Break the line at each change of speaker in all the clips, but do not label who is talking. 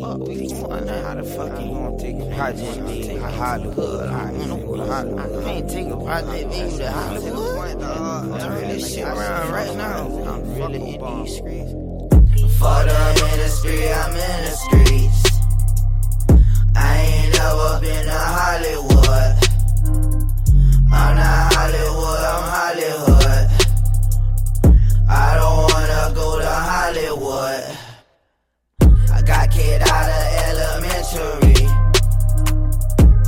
fuck we want How the fuck you gonna take a project nigga to Hollywood? I go to Hollywood. I can't take a project nigga to Hollywood. Turn this shit around right now. I'm really in these streets.
For the industry, I'm in the streets. I ain't Kicked out of elementary.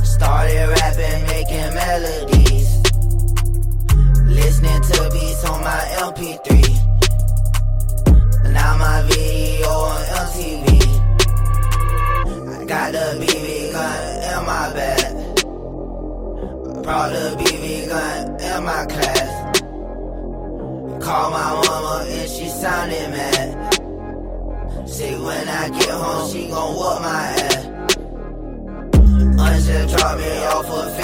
Started rapping, making melodies. Listening to beats on my MP3. Now my video on MTV. I got the BB gun in my bag. Brought the BB gun in my class. Called my mama and she sounded mad. Say when I get home, she gon' whoop my ass. Usher dropped me off a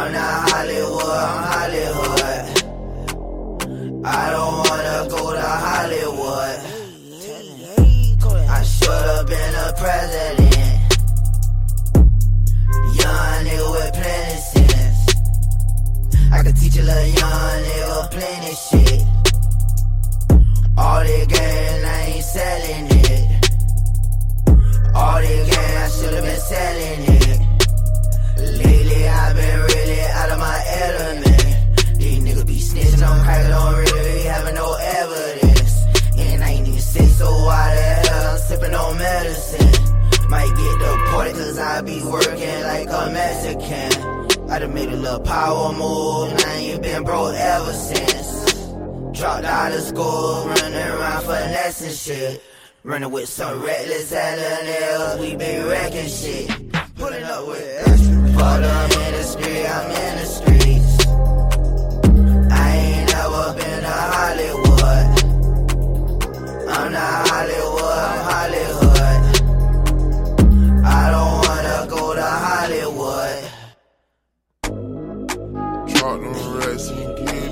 I'm not Hollywood, I'm Hollywood. I don't wanna go to Hollywood. I should've been a president. Young nigga with plenty sense. I could teach a little young on crack, don't really having no evidence. I even sick, so why the hell I'm sipping on medicine? Might get deported cause I be working like a Mexican. I done made a little power move and I ain't been broke ever since. Dropped out of school, running around for and shit. Running with some reckless nails, we been wrecking shit. out them racks.